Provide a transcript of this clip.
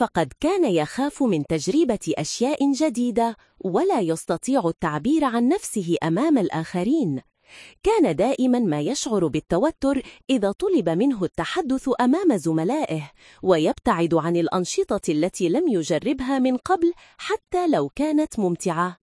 فقد كان يخاف من تجربة أشياء جديدة ولا يستطيع التعبير عن نفسه أمام الآخرين. كان دائما ما يشعر بالتوتر إذا طلب منه التحدث أمام زملائه ويبتعد عن الأنشطة التي لم يجربها من قبل حتى لو كانت ممتعة.